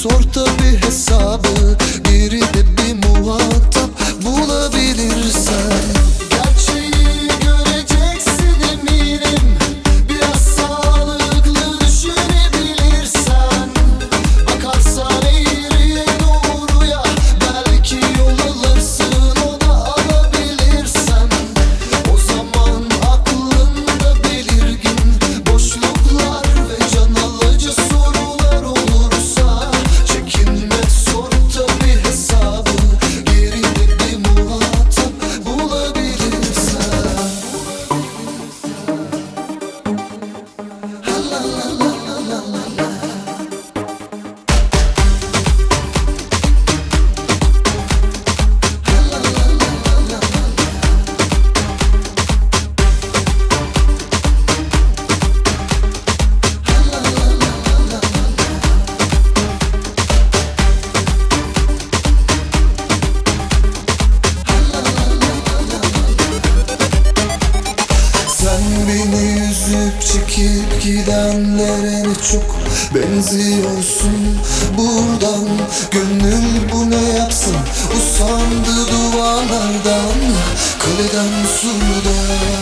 sor tabi hesabı. la la la la la Çekip gidenlere ne çok benziyorsun? Buradan Gönlüm bu ne yapsın? Usandı duvarlardan Kaleden surdan